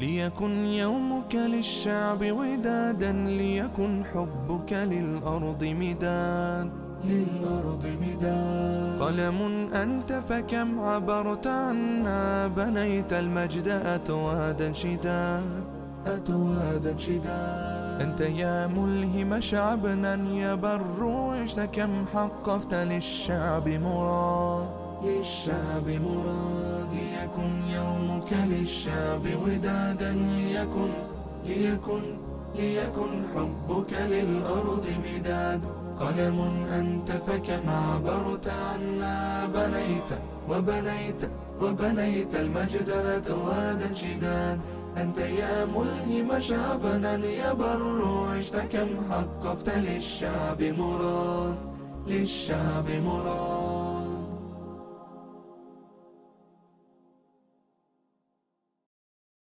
ليكن يومك للشعب ودادا ليكن حبك للأرض مداد. للأرض مداد. قلم أنت فكم عبرت عنا؟ بنيت المجد أتوادا شداد. أتوادا شداد. أنت يا ملهم شعبنا يبر عشت كم حقفت للشعب مراد. للشعب مراد. ليكن يومك للشعب ودادا ليكن ليكن ليكن حبك للأرض مداد. قلم أنت فكم عبرت عنا بنيت وبنيت وبنيت المجد أتوادا شداد. أنت يا ملهم شعبنا يبر عشت كم حقفت للشعب مراد للشعب مراد.